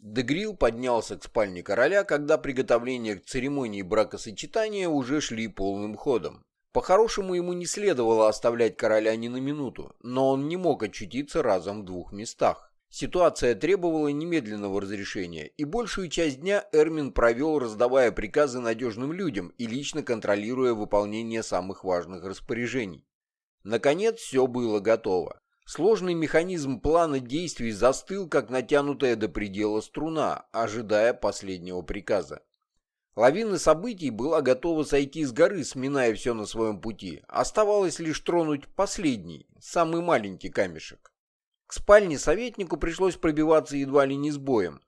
Дегрил поднялся к спальне короля, когда приготовления к церемонии бракосочетания уже шли полным ходом. По-хорошему ему не следовало оставлять короля ни на минуту, но он не мог очутиться разом в двух местах. Ситуация требовала немедленного разрешения, и большую часть дня Эрмин провел, раздавая приказы надежным людям и лично контролируя выполнение самых важных распоряжений. Наконец все было готово. Сложный механизм плана действий застыл, как натянутая до предела струна, ожидая последнего приказа. Лавина событий была готова сойти с горы, сминая все на своем пути. Оставалось лишь тронуть последний, самый маленький камешек. К спальне советнику пришлось пробиваться едва ли не с боем.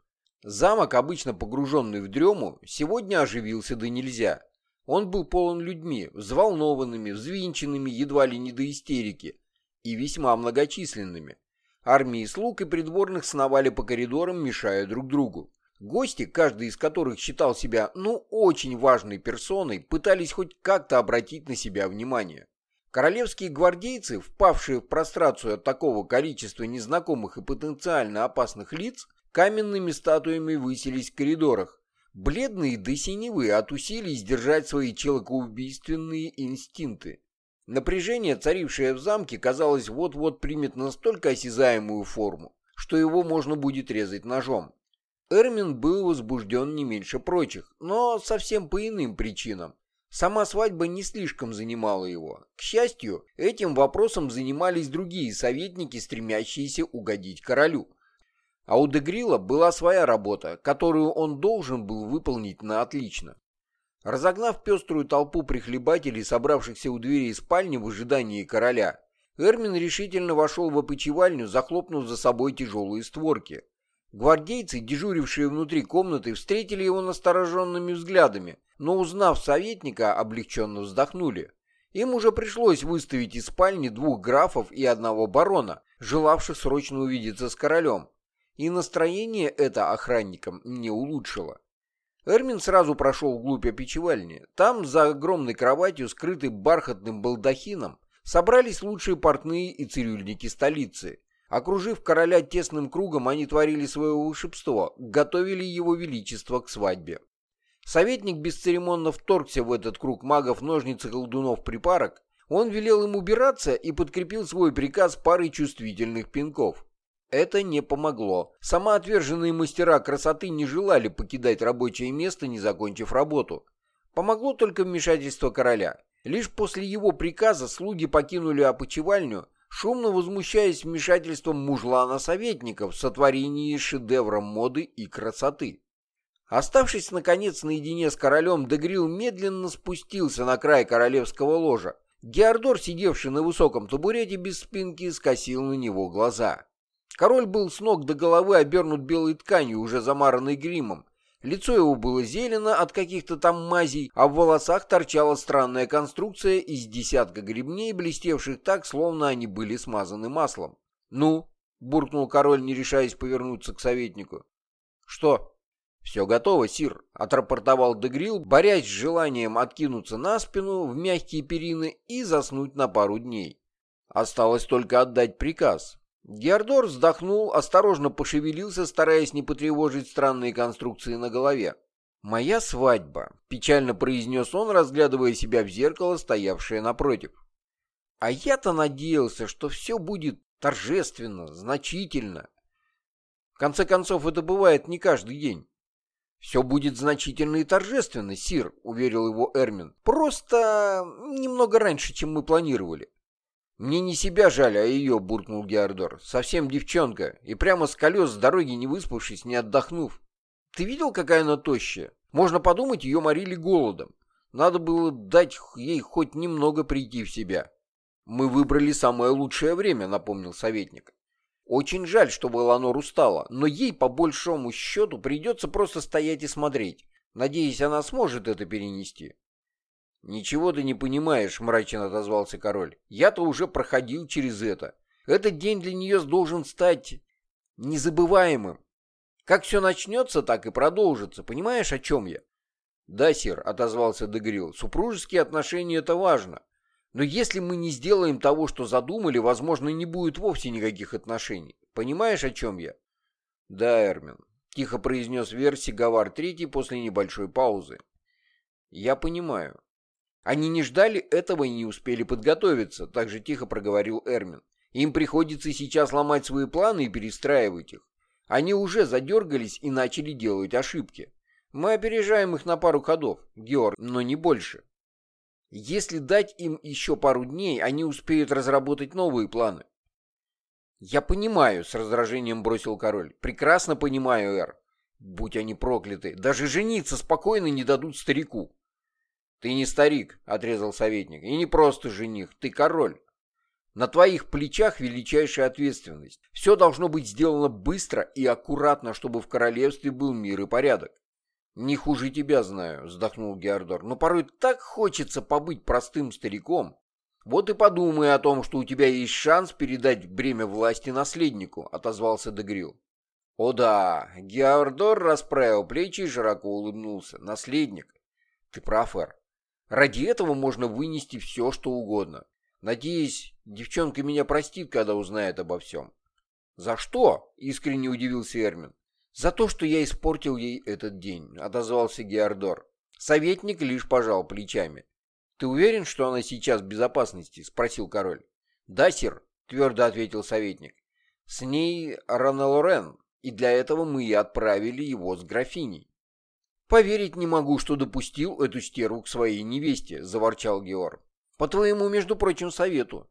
Замок, обычно погруженный в дрему, сегодня оживился да нельзя. Он был полон людьми, взволнованными, взвинченными едва ли не до истерики, и весьма многочисленными. Армии слуг и придворных сновали по коридорам, мешая друг другу. Гости, каждый из которых считал себя, ну, очень важной персоной, пытались хоть как-то обратить на себя внимание. Королевские гвардейцы, впавшие в прострацию от такого количества незнакомых и потенциально опасных лиц, каменными статуями высились в коридорах, бледные до синевы от усилий сдержать свои человекоубийственные инстинкты. Напряжение, царившее в замке, казалось, вот-вот примет настолько осязаемую форму, что его можно будет резать ножом. Эрмин был возбужден не меньше прочих, но совсем по иным причинам. Сама свадьба не слишком занимала его. К счастью, этим вопросом занимались другие советники, стремящиеся угодить королю. А у Дегрила была своя работа, которую он должен был выполнить на отлично. Разогнав пеструю толпу прихлебателей, собравшихся у дверей спальни в ожидании короля, Эрмин решительно вошел в опочивальню, захлопнув за собой тяжелые створки. Гвардейцы, дежурившие внутри комнаты, встретили его настороженными взглядами, но, узнав советника, облегченно вздохнули. Им уже пришлось выставить из спальни двух графов и одного барона, желавших срочно увидеться с королем. И настроение это охранникам не улучшило. Эрмин сразу прошел вглубь опечевальни. Там, за огромной кроватью, скрытой бархатным балдахином, собрались лучшие портные и цирюльники столицы. Окружив короля тесным кругом, они творили свое волшебство, готовили его величество к свадьбе. Советник бесцеремонно вторгся в этот круг магов, ножниц и колдунов припарок. Он велел им убираться и подкрепил свой приказ парой чувствительных пинков. Это не помогло. Самоотверженные мастера красоты не желали покидать рабочее место, не закончив работу. Помогло только вмешательство короля. Лишь после его приказа слуги покинули опочивальню, шумно возмущаясь вмешательством мужлана-советников в сотворении шедевра моды и красоты. Оставшись, наконец, наедине с королем, Дегрил медленно спустился на край королевского ложа. Геордор, сидевший на высоком табурете без спинки, скосил на него глаза. Король был с ног до головы обернут белой тканью, уже замаранной гримом. Лицо его было зелено от каких-то там мазей, а в волосах торчала странная конструкция из десятка гребней, блестевших так, словно они были смазаны маслом. «Ну?» — буркнул король, не решаясь повернуться к советнику. «Что?» «Все готово, сир», — отрапортовал Дегрил, борясь с желанием откинуться на спину в мягкие перины и заснуть на пару дней. Осталось только отдать приказ. Геордор вздохнул, осторожно пошевелился, стараясь не потревожить странные конструкции на голове. «Моя свадьба», — печально произнес он, разглядывая себя в зеркало, стоявшее напротив. «А я-то надеялся, что все будет торжественно, значительно. В конце концов, это бывает не каждый день». «Все будет значительно и торжественно, Сир», — уверил его Эрмин. «Просто немного раньше, чем мы планировали». «Мне не себя жаль, а ее», — буркнул Геордор. «Совсем девчонка, и прямо с колес с дороги не выспавшись, не отдохнув. Ты видел, какая она тощая? Можно подумать, ее морили голодом. Надо было дать ей хоть немного прийти в себя». «Мы выбрали самое лучшее время», — напомнил советник. «Очень жаль, что Валанор устала, но ей, по большому счету, придется просто стоять и смотреть. Надеюсь, она сможет это перенести». «Ничего ты не понимаешь», — мрачно отозвался король. «Я-то уже проходил через это. Этот день для нее должен стать незабываемым. Как все начнется, так и продолжится. Понимаешь, о чем я?» «Да, сир», — отозвался Дегрил. «Супружеские отношения — это важно. Но если мы не сделаем того, что задумали, возможно, не будет вовсе никаких отношений. Понимаешь, о чем я?» «Да, Эрмин», — тихо произнес Верси Гавар Третий после небольшой паузы. «Я понимаю. Они не ждали этого и не успели подготовиться», — так же тихо проговорил Эрмин. «Им приходится сейчас ломать свои планы и перестраивать их. Они уже задергались и начали делать ошибки. Мы опережаем их на пару ходов, Георг, но не больше. Если дать им еще пару дней, они успеют разработать новые планы. «Я понимаю», — с раздражением бросил король. «Прекрасно понимаю, Эр. Будь они прокляты, даже жениться спокойно не дадут старику». «Ты не старик», — отрезал советник, — «и не просто жених, ты король. На твоих плечах величайшая ответственность. Все должно быть сделано быстро и аккуратно, чтобы в королевстве был мир и порядок. «Не хуже тебя знаю», — вздохнул Геордор, «но порой так хочется побыть простым стариком. Вот и подумай о том, что у тебя есть шанс передать бремя власти наследнику», — отозвался Дегрил. «О да», — Геордор расправил плечи и широко улыбнулся. «Наследник. Ты прав, Эр. Ради этого можно вынести все, что угодно. Надеюсь, девчонка меня простит, когда узнает обо всем». «За что?» — искренне удивился Эрмин. «За то, что я испортил ей этот день», — отозвался Геордор. Советник лишь пожал плечами. «Ты уверен, что она сейчас в безопасности?» — спросил король. «Да, сир», — твердо ответил советник. «С ней Ранелорен, и для этого мы и отправили его с графиней». «Поверить не могу, что допустил эту стерву к своей невесте», — заворчал Георг. «По твоему, между прочим, совету».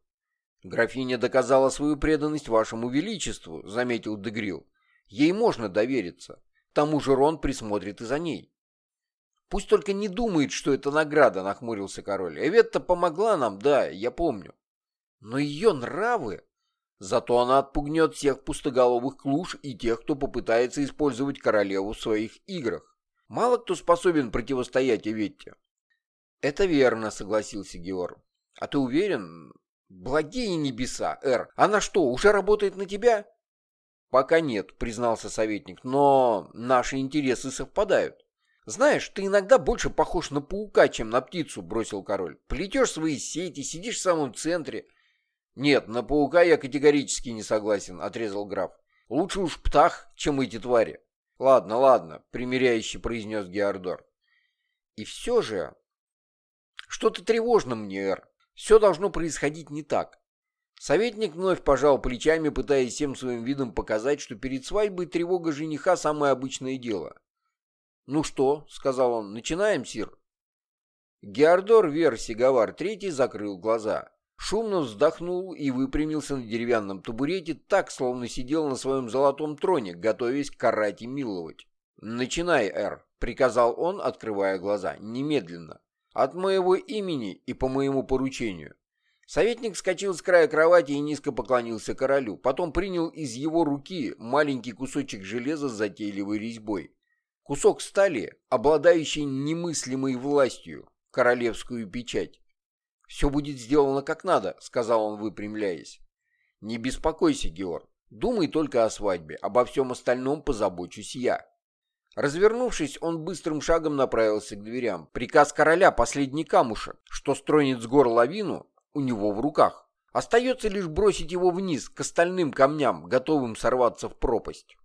«Графиня доказала свою преданность вашему величеству», — заметил Дегрил. Ей можно довериться. К тому же Рон присмотрит и за ней. Пусть только не думает, что это награда, нахмурился король. Эветта помогла нам, да, я помню. Но ее нравы... Зато она отпугнет всех пустоголовых клуш и тех, кто попытается использовать королеву в своих играх. Мало кто способен противостоять Эветте. Это верно, согласился Георг. А ты уверен? Благие небеса, Эр. Она что, уже работает на тебя? «Пока нет», — признался советник, — «но наши интересы совпадают». «Знаешь, ты иногда больше похож на паука, чем на птицу», — бросил король. «Плетешь свои сети, сидишь в самом центре». «Нет, на паука я категорически не согласен», — отрезал граф. «Лучше уж птах, чем эти твари». «Ладно, ладно», — примиряюще произнес Геордор. «И все же...» «Что-то тревожно мне, Эр. Все должно происходить не так. Советник вновь пожал плечами, пытаясь всем своим видом показать, что перед свадьбой тревога жениха – самое обычное дело. «Ну что?» – сказал он. «Начинаем, сир?» Геордор Вер Сигавар Третий закрыл глаза. Шумно вздохнул и выпрямился на деревянном табурете, так, словно сидел на своем золотом троне, готовясь карать и миловать. «Начинай, Эр», — приказал он, открывая глаза, — «немедленно. От моего имени и по моему поручению. Советник вскочил с края кровати и низко поклонился королю. Потом принял из его руки маленький кусочек железа с затейливой резьбой. Кусок стали, обладающий немыслимой властью, королевскую печать. «Все будет сделано как надо», — сказал он, выпрямляясь. «Не беспокойся, Георг. Думай только о свадьбе. Обо всем остальном позабочусь я». Развернувшись, он быстрым шагом направился к дверям. Приказ короля — последний камушек, что стронет с гор лавину, у него в руках. Остается лишь бросить его вниз, к остальным камням, готовым сорваться в пропасть.